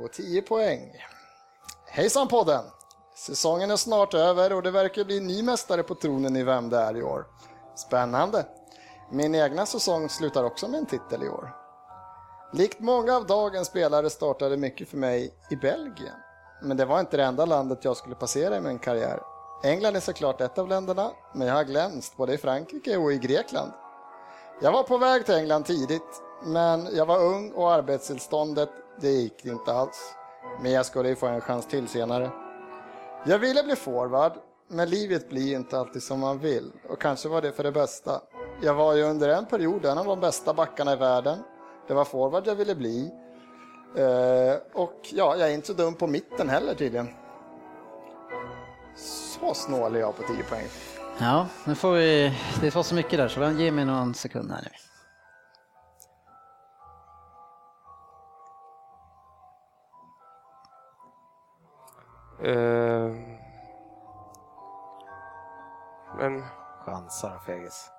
på 10 poäng. Hejsan podden! Säsongen är snart över och det verkar bli ny mästare på tronen i Vem det är i år. Spännande! Min egna säsong slutar också med en titel i år. Likt många av dagens spelare startade mycket för mig i Belgien. Men det var inte det enda landet jag skulle passera i min karriär. England är såklart ett av länderna, men jag har glänst både i Frankrike och i Grekland. Jag var på väg till England tidigt, men jag var ung och arbetstillståndet, det gick inte alls. Men jag skulle ju få en chans till senare. Jag ville bli forward, men livet blir inte alltid som man vill och kanske var det för det bästa. Jag var ju under en period en av de bästa backarna i världen. Det var forward jag ville bli. Eh, och ja, jag är inte så dum på mitten heller tydligen. Så snål är jag på 10 poäng. Ja, nu får vi, det var så mycket där så ge mig någon sekund här nu. Eh, men Chansar fegis.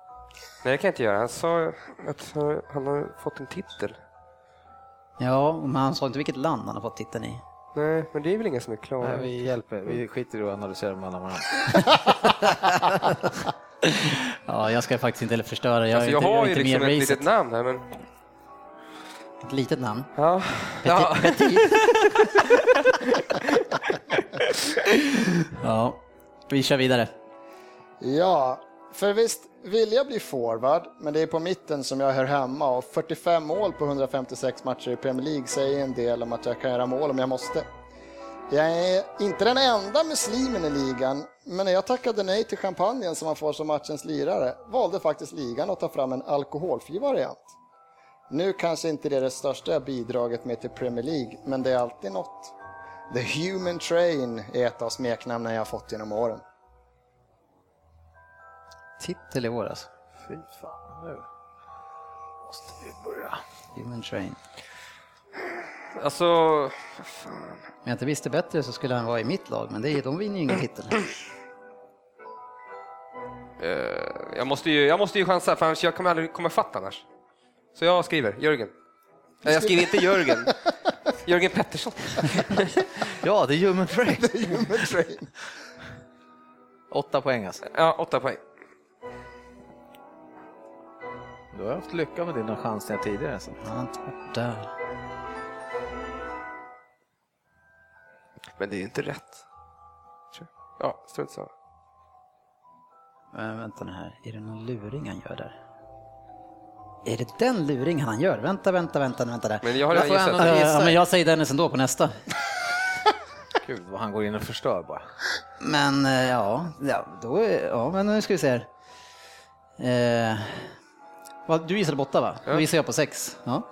nej, det kan jag inte göra. Han sa att han har fått en titel. Ja, men han sa inte vilket land han har fått titeln i. Nej, men det är väl ingen som är klar. Nej, vi hjälper, vi skiter i att analysera mellan varandra. Ja, jag ska faktiskt inte heller förstöra. Jag, alltså, är jag inte, har ju liksom ett litet namn här, men... Ett litet namn. Ja. ja. Ja, vi kör vidare. Ja, för visst vill jag bli forward, men det är på mitten som jag hör hemma och 45 mål på 156 matcher i Premier League säger en del om att jag kan göra mål om jag måste. Jag är inte den enda muslimen i ligan, men när jag tackade nej till champagnen som man får som matchens lirare valde faktiskt ligan att ta fram en alkoholfri variant. Nu kanske inte det är det största jag bidragit med till Premier League, men det är alltid något. The Human Train är ett av smeknamnen jag fått genom åren. Titel i år alltså. Fy fan, nu måste vi börja. Human Train. Alltså, Om jag inte visste bättre så skulle han vara i mitt lag, men det, är- de vinner ju ingen titel. eh, jag, måste ju, jag måste ju chansa, för annars jag kommer aldrig komma fatt annars. Så jag skriver Jörgen. Nej, jag skriver inte Jörgen. Jörgen Pettersson. Ja, det är human train. The Human Train. Åtta poäng alltså. Ja, åtta poäng. Du har haft lycka med dina chanser tidigare. Så. Inte varit där. Men det är inte rätt. Ja, strunt samma. Men vänta nu här, är det någon luring han gör där? Är det den luringen han gör? Vänta, vänta, vänta, vänta där. Men jag har Jag får gissat. ändå- Ja, men jag säger Dennis ändå på nästa. Gud vad han går in och förstör bara. Men eh, ja, ja, då är, ja men nu ska vi se här. Eh, vad, du gissade på åtta va? Då gissar jag på sex. Ja.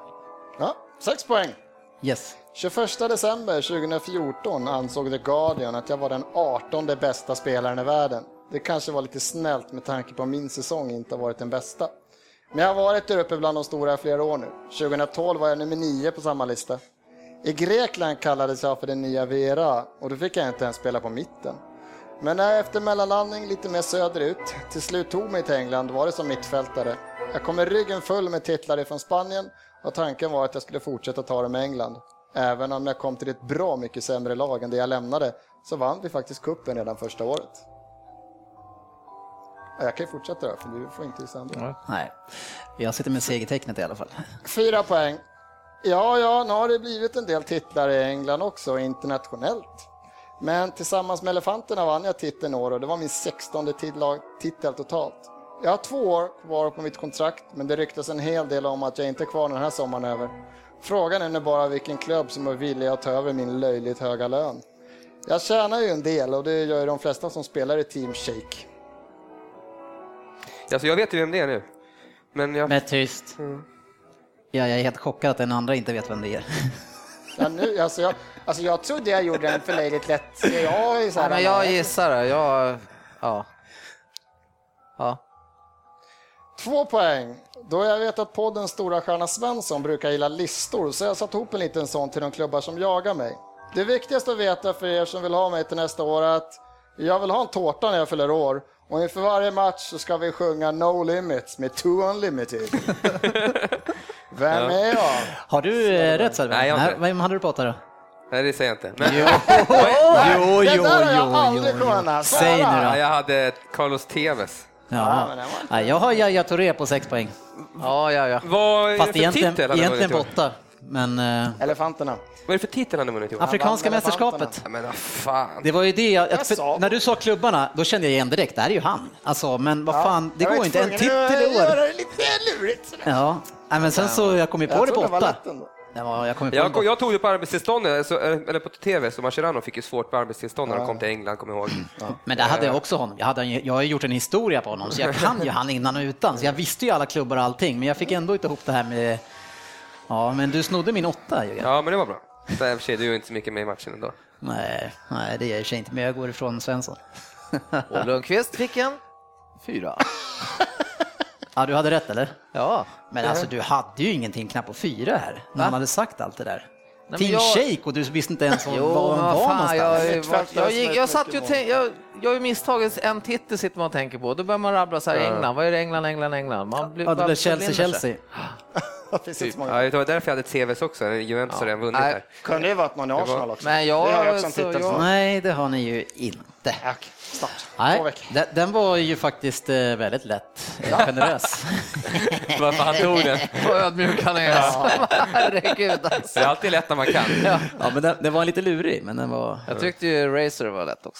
Ja, sex poäng. Yes. 21 december 2014 ansåg The Guardian att jag var den 18 bästa spelaren i världen. Det kanske var lite snällt med tanke på att min säsong inte har varit den bästa. Men jag har varit där uppe bland de stora i flera år nu. 2012 var jag nummer nio på samma lista. I Grekland kallades jag för den nya Vera och då fick jag inte ens spela på mitten. Men när jag efter mellanlandning lite mer söderut till slut tog mig till England var det som mittfältare. Jag kom med ryggen full med titlar från Spanien och tanken var att jag skulle fortsätta ta dem med England. Även om jag kom till ett bra mycket sämre lag än det jag lämnade så vann vi faktiskt kuppen redan första året. Ja, Jag kan ju fortsätta då, för du får inte gissa ändå. Nej, jag sitter med segertecknet i alla fall. Fyra poäng. Ja, ja, nu har det blivit en del titlar i England också, internationellt. Men tillsammans med Elefanterna vann jag titeln år och det var min 16 titla- titel totalt. Jag har två år kvar på mitt kontrakt, men det ryktas en hel del om att jag inte är kvar den här sommaren över. Frågan är nu bara vilken klubb som är villig att ta över min löjligt höga lön. Jag tjänar ju en del och det gör ju de flesta som spelar i Team Shake. Alltså, jag vet ju vem det är nu. Men jag... Men tyst. Ja, jag är helt chockad att den andra inte vet vem det är. Ja, nu, alltså, jag, alltså jag trodde jag gjorde den för löjligt lätt. Jag, är så Nej, här, men jag gissar då. Jag... Ja. Ja. Två poäng. Då jag vet att poddens stora stjärna Svensson brukar gilla listor så jag satt ihop en liten sån till de klubbar som jagar mig. Det viktigaste att veta för er som vill ha mig till nästa år är att jag vill ha en tårta när jag fyller år och inför varje match så ska vi sjunga No Limits med Two Unlimited. Vem är jag? Har du eh, rätt Söderberg? Nej, jag har inte rätt. Vem hade du på åtta då? Nej, det säger jag inte. Men, Jo, jo, Det jo, där har jag jo, aldrig jo. kunnat. Säg nu ja, då. jag hade Carlos Tevez. Ja. men den var inte- Nej, jag har Yahya Touré på sex poäng. Ja, ja, ja. Vad är Fast det för egentligen, titel egentligen på i år? åtta. Men eh, Elefanterna. Vad är det för titel han har vunnit? Afrikanska mästerskapet. Ja, Men vad fan. Det var ju det, jag, Jag för, sa- när du sa klubbarna, då kände jag igen direkt, det här är ju han. Alltså, men vad fan, det Jag går ju inte, en titel i år. göra det lite lurigt. Ja, Nej, men sen så, jag kom ju på Jag det på åtta. jag kom ju på Jag, jag tog det på arbetstillstånd, eh, så, eh, eller på TV, så Mascherano fick ju svårt på arbetstillstånd när de kom till England, kommer jag ihåg. Men där hade jag också honom. Jag, hade, jag har ju gjort en historia på honom, så jag kan ju han innan och utan. Så jag visste ju alla klubbar och allting, men jag fick ändå inte ihop det här med... Ja, men du snodde min åtta, Jörgen. Ja, men det var bra. Och för sig, du gör inte så mycket med i matchen ändå. Nej, nej, det gör jag inte, men jag går ifrån Svensson. Och Lundqvist fick en fyra. Ja, du hade rätt, eller? Ja. Men alltså, du hade ju ingenting knappt på fyra här, när han hade sagt allt det där. Team jag- Shake och du visste inte ens var Jo, var någonstans. jag, jag, jag, jag, är jag satt ju tänkte, jag, jag har ju misstagit en titel sitter man och tänker på. Då börjar man rabbla så här, England, vad är det England, England, England? Man blir Ja, det blev Chelsea. Chelsea. Det finns inte så många. Ja, det var därför jag hade TVs också, Juventus har redan vunnit Nej. Kunde ju varit någon i Arsenal också. Men jag- det har jag också en så titel jag-. Nej, det har ni ju inte. Snart. Två Nej, den, den var ju faktiskt eh, väldigt lätt. eh, Generös. Varför han tog den. Vad ödmjuk han är. Herregud alltså. Det är alltid lätt när man kan. ja, men den, den var lite lurig, men den var... Jag tyckte ju Racer var lätt också.